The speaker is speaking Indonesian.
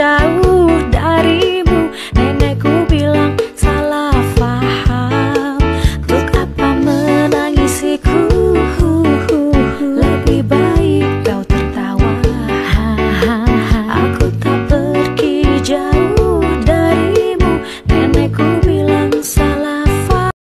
jauh dari